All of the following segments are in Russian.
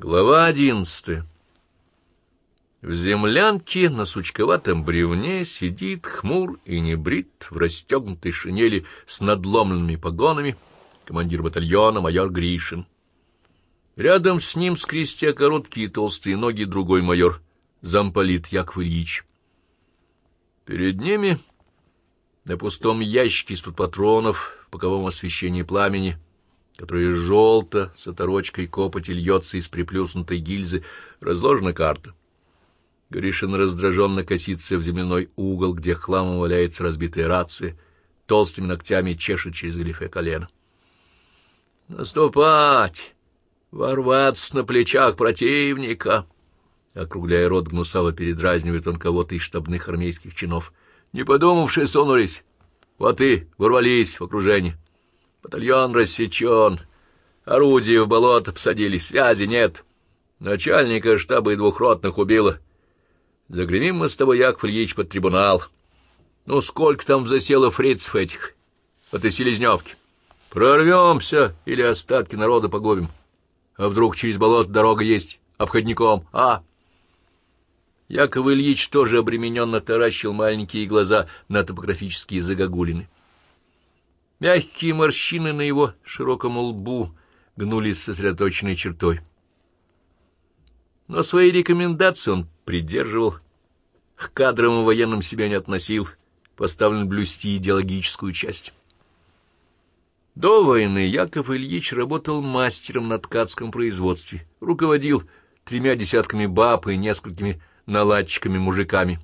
Глава одиннадцатая. В землянке на сучковатом бревне сидит хмур и небрит в расстегнутой шинели с надломленными погонами командир батальона майор Гришин. Рядом с ним, скрестя короткие толстые ноги, другой майор, замполит Яков Ильич. Перед ними на пустом ящике из-под патронов в боковом освещении пламени — которая желто с оторочкой копоти льется из приплюснутой гильзы, разложена карта. Гришин раздраженно косится в земляной угол, где хламом валяется разбитая рация, толстыми ногтями чешет через грифе колено. «Наступать! Ворваться на плечах противника!» Округляя рот, гнусаво передразнивает он кого-то из штабных армейских чинов. «Не подумавшие сунулись! Вот и ворвались в окружение!» Батальон рассечен, орудия в болото посадили, связи нет. Начальника штаба и двух ротных убило. Загремим мы с тобой, Яков Ильич, под трибунал. Ну, сколько там засело фрицев этих, в этой селезневке? Прорвемся или остатки народа погубим? А вдруг через болото дорога есть обходником, а? Яков Ильич тоже обремененно таращил маленькие глаза на топографические загогулины. Мягкие морщины на его широком лбу гнулись сосредоточенной чертой. Но свои рекомендации он придерживал, к кадрам и военным себя не относил, поставлен блюсти идеологическую часть. До войны Яков Ильич работал мастером на ткацком производстве, руководил тремя десятками баб и несколькими наладчиками-мужиками,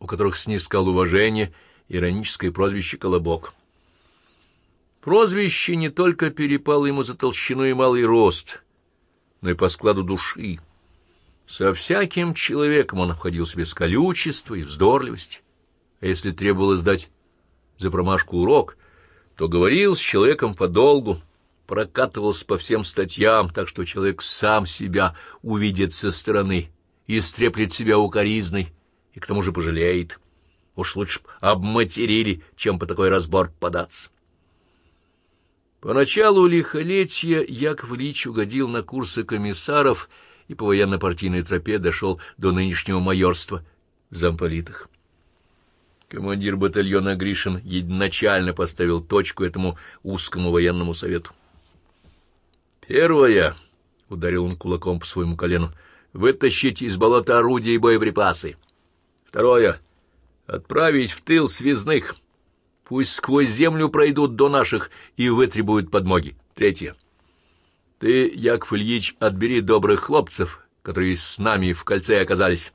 у которых снискал уважение ироническое прозвище «Колобок». Прозвище не только перепало ему за толщину и малый рост, но и по складу души. Со всяким человеком он обходился без колючества и вздорливости, а если требовалось дать за промашку урок, то говорил с человеком подолгу, прокатывался по всем статьям, так что человек сам себя увидит со стороны и стреплет себя укоризной, и к тому же пожалеет. Уж лучше обматерили, чем по такой разбор податься. Поначалу лихолетия Яков Ильич угодил на курсы комиссаров и по военно-партийной тропе дошел до нынешнего майорства в замполитах. Командир батальона Гришин единачально поставил точку этому узкому военному совету. «Первое», — ударил он кулаком по своему колену, — «вытащить из болота орудия и боеприпасы. Второе — отправить в тыл связных». Пусть сквозь землю пройдут до наших и вытребуют подмоги. Третье. Ты, Яков Ильич, отбери добрых хлопцев, которые с нами в кольце оказались.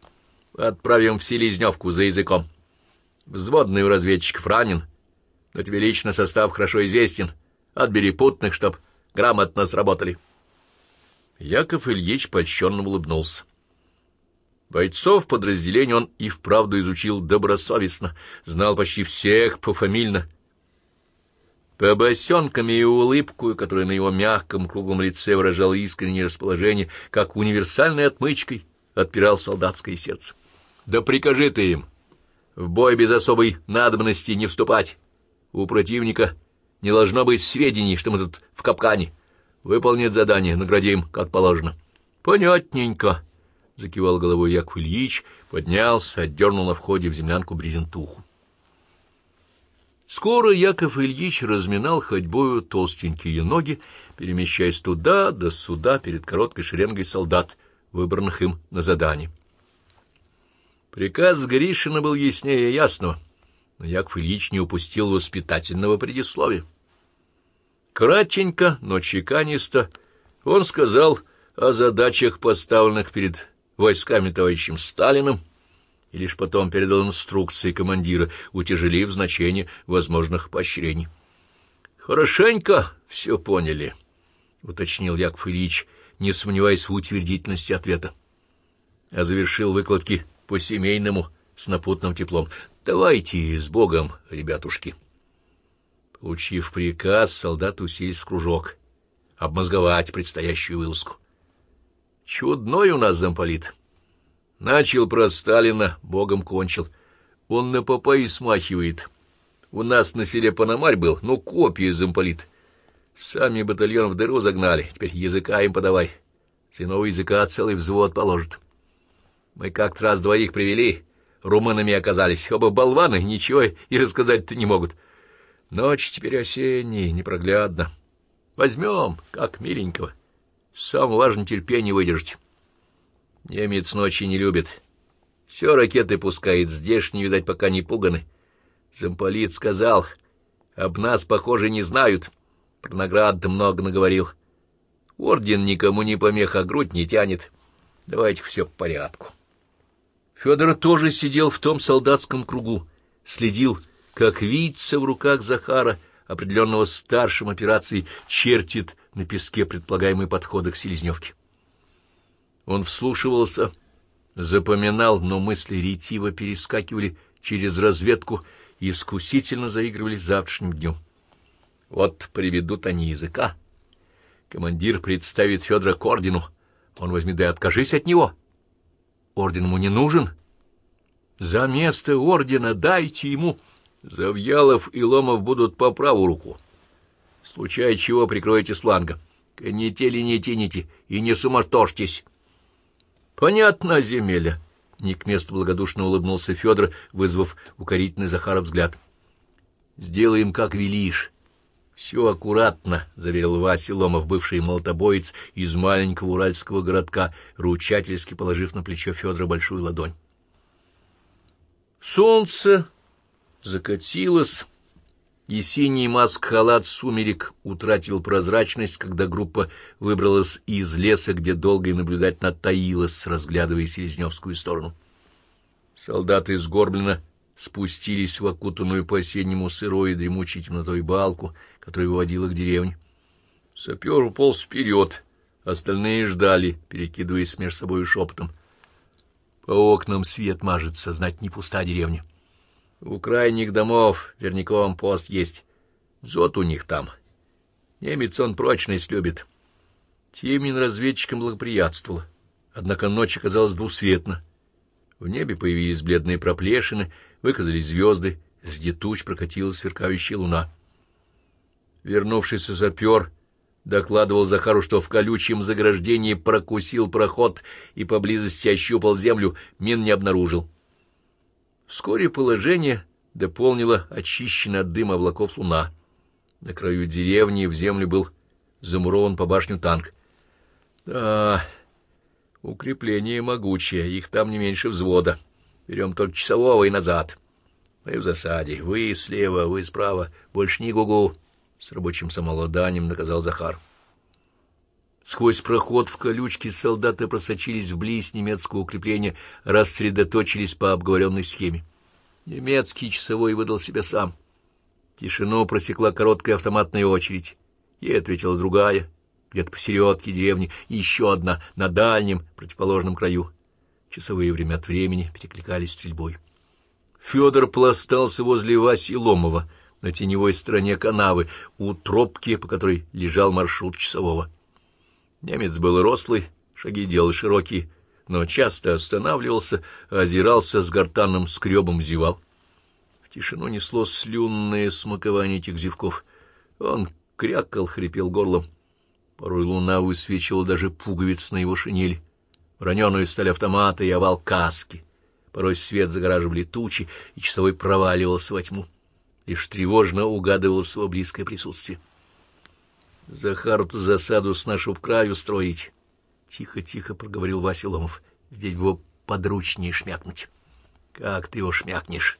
Отправим в Селезневку за языком. Взводный у разведчиков ранен, но тебе лично состав хорошо известен. Отбери путных, чтоб грамотно сработали. Яков Ильич польщенно улыбнулся. Бойцов подразделения он и вправду изучил добросовестно, знал почти всех пофамильно. По босенкам и улыбку, которая на его мягком круглом лице выражала искреннее расположение, как универсальной отмычкой отпирал солдатское сердце. «Да прикажи ты им! В бой без особой надобности не вступать! У противника не должно быть сведений, что мы тут в капкане. Выполнит задание, наградим, как положено». «Понятненько!» Закивал головой Яков Ильич, поднялся, отдернул на входе в землянку брезентуху. Скоро Яков Ильич разминал ходьбою толстенькие ноги, перемещаясь туда да сюда перед короткой шеренгой солдат, выбранных им на задание. Приказ Гришина был яснее ясного, но Яков Ильич не упустил воспитательного предисловия. Кратенько, но чеканисто он сказал о задачах, поставленных перед войсками товарищем Сталиным, и лишь потом передал инструкции командира, утяжелив значение возможных поощрений. «Хорошенько все поняли», — уточнил Яков Ильич, не сомневаясь в утвердительности ответа. А завершил выкладки по-семейному, с напутным теплом. «Давайте с Богом, ребятушки». Получив приказ, солдаты уселись в кружок, обмозговать предстоящую вылазку. Чудной у нас замполит. Начал про Сталина, богом кончил. Он на попа и смахивает. У нас на селе Пономарь был, ну, копия замполит. Сами батальон в дыру загнали, теперь языка им подавай. с иного языка целый взвод положит. Мы как-то раз двоих привели, румынами оказались, оба болваны, ничего и рассказать-то не могут. Ночь теперь осенняя, непроглядна. Возьмем, как миленького. Сам важно терпение выдержать. Немец ночи не любит. Все ракеты пускает, здешние, видать, пока не пуганы. Замполит сказал, об нас, похоже, не знают. Про награды много наговорил. Орден никому не помеха, грудь не тянет. Давайте все по порядку. Федор тоже сидел в том солдатском кругу, следил, как видится в руках Захара, определенного старшим операции, чертит на песке предполагаемые подходы к Селезневке. Он вслушивался, запоминал, но мысли ретиво перескакивали через разведку и искусительно заигрывали завтрашним днем. Вот приведут они языка. Командир представит Федора к ордену. Он возьми да и откажись от него. Орден ему не нужен. За место ордена дайте ему. Завьялов и Ломов будут по правую руку. В случае чего прикройте с фланга. Канители не тяните и не суматошьтесь. Понятно, земеля. Не к месту благодушно улыбнулся Федор, вызвав укорительный Захаров взгляд. Сделаем, как велишь. Все аккуратно, — заверил Вася Ломов, бывший молотобоец из маленького уральского городка, ручательски положив на плечо Федора большую ладонь. Солнце закатилось, и синий маск-халат сумерек утратил прозрачность, когда группа выбралась из леса, где долго и наблюдательно таилась, разглядывая Селезневскую сторону. Солдаты сгорбленно спустились в окутанную по-осеннему сырой и дремучей темнотой балку, которая выводила к деревне. Сапер уполз вперед, остальные ждали, перекидываясь между собой шепотом. По окнам свет мажется, знать не пуста деревня. У крайних домов верняком пост есть. Зот у них там. Немец он прочность любит. Темень разведчикам благоприятствовала. Однако ночь оказалась двусветна. В небе появились бледные проплешины, выказались звезды, среди туч прокатилась сверкающая луна. Вернувшийся запер докладывал Захару, что в колючем заграждении прокусил проход и поблизости ощупал землю, мин не обнаружил. Вскоре положение дополнила очищенная от дыма облаков луна. На краю деревни в землю был замурован по башню танк. Да, укрепление могучее, их там не меньше взвода. Берем только часового и назад. Мы в засаде. Вы слева, вы справа. Больше ни гугу. С рабочим самолоданием наказал Захар. Сквозь проход в колючке солдаты просочились вблизь немецкого укрепления, рассредоточились по обговоренной схеме. Немецкий часовой выдал себя сам. Тишину просекла короткая автоматная очередь. Ей ответила другая, где-то посередке деревни, и еще одна на дальнем, противоположном краю. Часовые время от времени перекликались стрельбой. Федор пластался возле Васи Ломова на теневой стороне канавы, у тропки, по которой лежал маршрут часового. Немец был рослый, шаги делал широкие, но часто останавливался, озирался с гортанным скребом, зевал. В тишину несло слюнное смакование этих зевков. Он крякал, хрипел горлом. Порой луна высвечивала даже пуговиц на его шинели, раненую сталь автомата и овал каски. Порой свет загораживали тучи, и часовой проваливался во тьму. Лишь тревожно угадывалось его близкое присутствие. Захару-то засаду с нашего краю строить. Тихо-тихо проговорил Вася Ломов. Здесь бы его подручнее шмякнуть. Как ты его шмякнешь?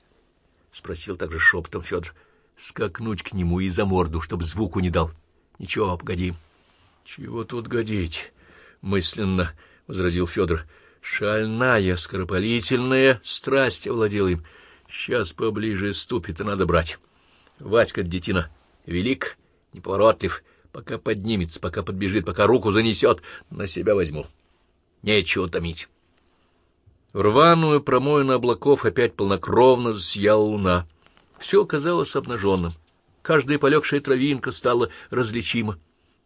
Спросил также шепотом Федор. Скакнуть к нему и за морду, чтоб звуку не дал. Ничего, погоди. Чего тут годить? Мысленно возразил Федор. Шальная, скоропалительная страсть овладела им. Сейчас поближе ступит, и надо брать. Васька детина велик, неповоротлив, Пока поднимется, пока подбежит, пока руку занесет, на себя возьму. Нечего томить. В рваную промоину облаков опять полнокровно засияла луна. Все казалось обнаженным. Каждая полегшая травинка стала различима.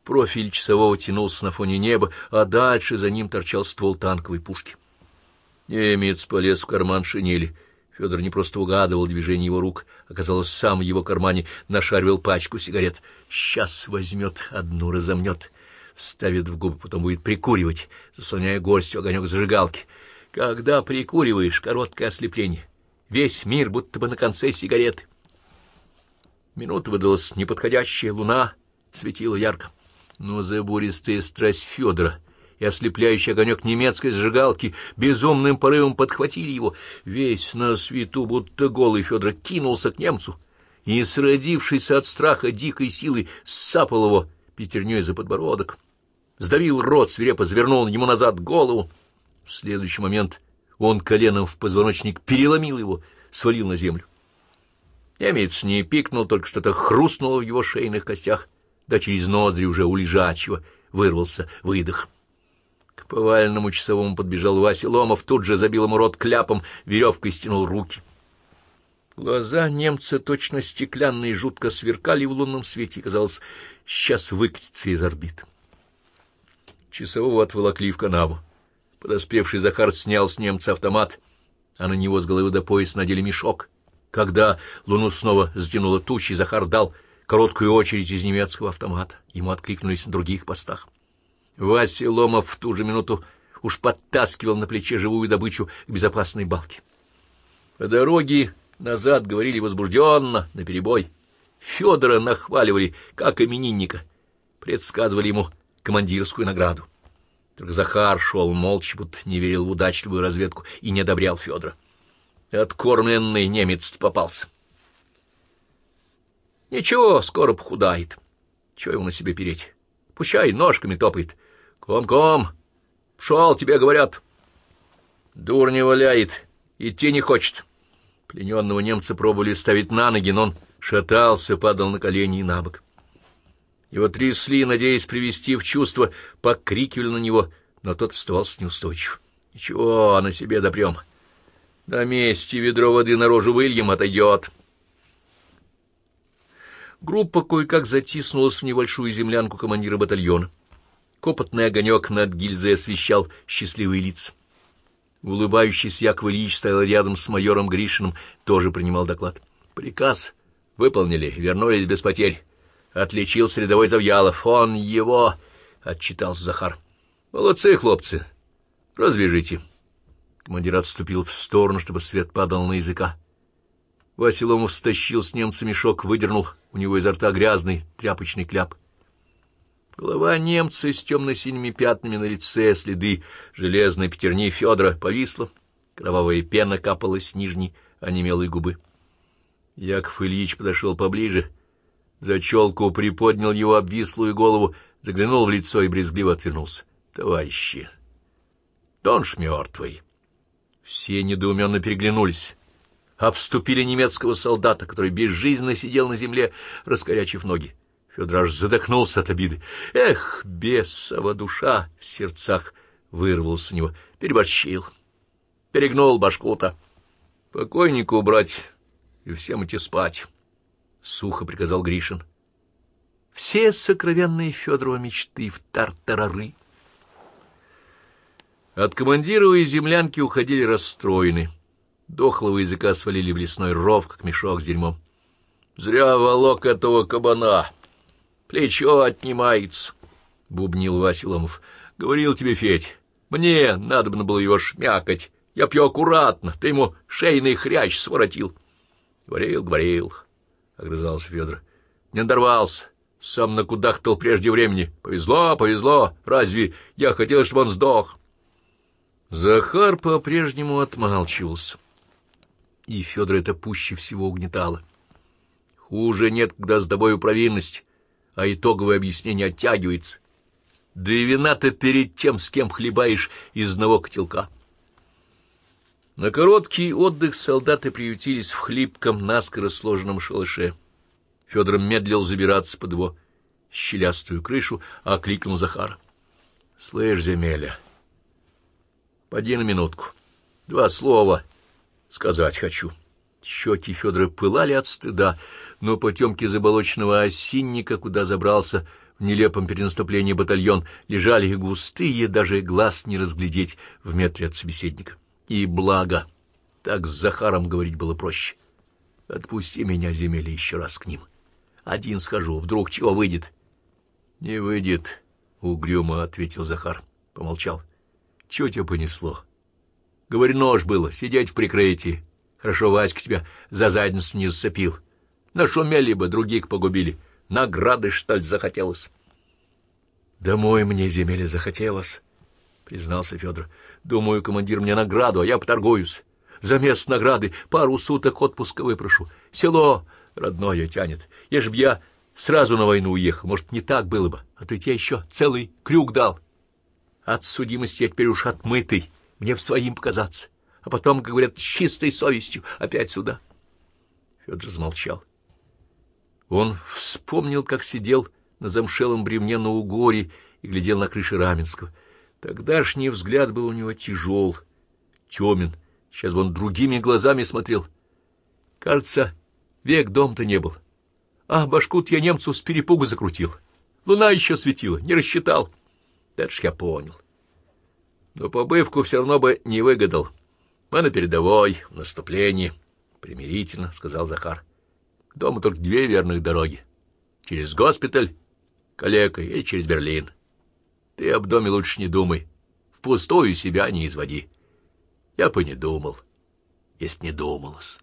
Профиль часового тянулся на фоне неба, а дальше за ним торчал ствол танковой пушки. Немец полез в карман шинели — Федор не просто угадывал движение его рук, оказалось, сам в его кармане нашаривал пачку сигарет. Сейчас возьмет, одну разомнет. вставит в губы, потом будет прикуривать, заслоняя горстью огонек зажигалки. Когда прикуриваешь, короткое ослепление. Весь мир будто бы на конце сигареты. Минута выдалась неподходящая, луна светила ярко. Но забуристая страсть Федора и ослепляющий огонек немецкой зажигалки безумным порывом подхватили его. Весь на свету, будто голый Федор кинулся к немцу и, сродившийся от страха дикой силы, сапал его пятерней за подбородок, сдавил рот, свирепо завернул ему назад голову. В следующий момент он коленом в позвоночник переломил его, свалил на землю. Немец не пикнул, только что-то хрустнуло в его шейных костях, да через ноздри уже у лежачего вырвался выдох. К поваленному часовому подбежал Вася Ломов, тут же забил ему рот кляпом, веревкой стянул руки. Глаза немца точно стеклянные жутко сверкали в лунном свете, казалось, сейчас выкатится из орбит. Часового отволокли в канаву. Подоспевший Захар снял с немца автомат, а на него с головы до пояса надели мешок. Когда луну снова сдвинула тучи, Захар дал короткую очередь из немецкого автомата. Ему откликнулись на других постах. Вася Ломов в ту же минуту уж подтаскивал на плече живую добычу к безопасной балке. По дороге назад говорили возбужденно, наперебой. Федора нахваливали, как именинника, предсказывали ему командирскую награду. Только Захар шел молча, будто не верил в удачливую разведку и не одобрял Федора. Откормленный немец попался. Ничего, скоро похудает. Чего его на себе переть? Пущай ножками топает. Ком-ком, шел, тебе говорят. Дур не валяет, идти не хочет. Плененного немца пробовали ставить на ноги, но он шатался, падал на колени и на бок. Его трясли, надеясь привести в чувство, покрикивали на него, но тот оставался неустойчив. Ничего, на себе допрем. На месте ведро воды на рожу выльем отойдет. Группа кое-как затиснулась в небольшую землянку командира батальона. Копотный огонек над гильзой освещал счастливые лица. Улыбающийся Яков Ильич стоял рядом с майором Гришиным, тоже принимал доклад. Приказ выполнили, вернулись без потерь. Отличился рядовой Завьялов. Он его... — отчитался Захар. — Молодцы, хлопцы. Развяжите. Командир отступил в сторону, чтобы свет падал на языка. Вася Ломов стащил с немца мешок, выдернул у него изо рта грязный тряпочный кляп. Голова немца с темно-синими пятнами на лице, следы железной пятерни Федора повисла, кровавая пена капала с нижней, онемелой губы. Яков Ильич подошел поближе, за челку приподнял его обвислую голову, заглянул в лицо и брезгливо отвернулся. «Товарищи, он ж мертвый!» Все недоуменно переглянулись, обступили немецкого солдата, который безжизненно сидел на земле, раскорячив ноги. Федор аж задохнулся от обиды. Эх, бесова душа в сердцах вырвался у него, переборщил, перегнул башку-то. Покойнику убрать и всем идти спать, — сухо приказал Гришин. Все сокровенные Федорова мечты в тартарары. От командира и землянки уходили расстроены. Дохлого языка свалили в лесной ров, как мешок с дерьмом. Зря волок этого кабана. Плечо отнимается, — бубнил Василомов. — Говорил тебе, Федь, мне надо было его шмякать. Я пью аккуратно, ты ему шейный хрящ своротил. — Говорил, говорил, — огрызался Федор. — Не надорвался, сам накудахтал прежде времени. Повезло, повезло, разве я хотел, чтобы он сдох? Захар по-прежнему отмалчивался. И Федор это пуще всего угнетало. Хуже нет, когда с тобою провинность а итоговое объяснение оттягивается. Да и вина-то перед тем, с кем хлебаешь из одного котелка. На короткий отдых солдаты приютились в хлипком, наскоро сложенном шалаше. Федор медлил забираться под его щелястую крышу, а окликнул Захара. — Слышь, земеля, поди на минутку. Два слова сказать хочу. — Щеки Федора пылали от стыда, но потемки заболоченного осинника, куда забрался в нелепом перенаступлении батальон, лежали густые, даже глаз не разглядеть в метре от собеседника. И благо, так с Захаром говорить было проще. Отпусти меня, земелье, еще раз к ним. Один схожу, вдруг чего выйдет? Не выйдет, Угрюмо ответил Захар. Помолчал. Чего тебя понесло? Говори, нож было, сидеть в прикрытии. Хорошо, Васька тебя за задницу не зацепил. Нашумели бы, других погубили. Награды, что ли, захотелось? Домой мне земели захотелось, признался Федор. Думаю, командир мне награду, а я поторгуюсь. За место награды пару суток отпуска выпрошу. Село родное тянет. Ежели б я сразу на войну уехал, может, не так было бы. А то я еще целый крюк дал. От судимости я теперь уж отмытый, мне в своим показаться. А потом, как говорят, с чистой совестью опять сюда. Федор замолчал. Он вспомнил, как сидел на замшелом бревне на угоре и глядел на крыши Раменского. Тогдашний взгляд был у него тяжел, темен. Сейчас бы он другими глазами смотрел. Кажется, век дом-то не был. А башку я немцу с перепугу закрутил. Луна еще светила, не рассчитал. Это ж я понял. Но побывку все равно бы не выгадал. Мы на передовой, в наступлении. Примирительно, — сказал Захар. Дому только две верных дороги. Через госпиталь, калекой и через Берлин. Ты об доме лучше не думай. Впустую себя не изводи. Я бы не думал, если б не думалось.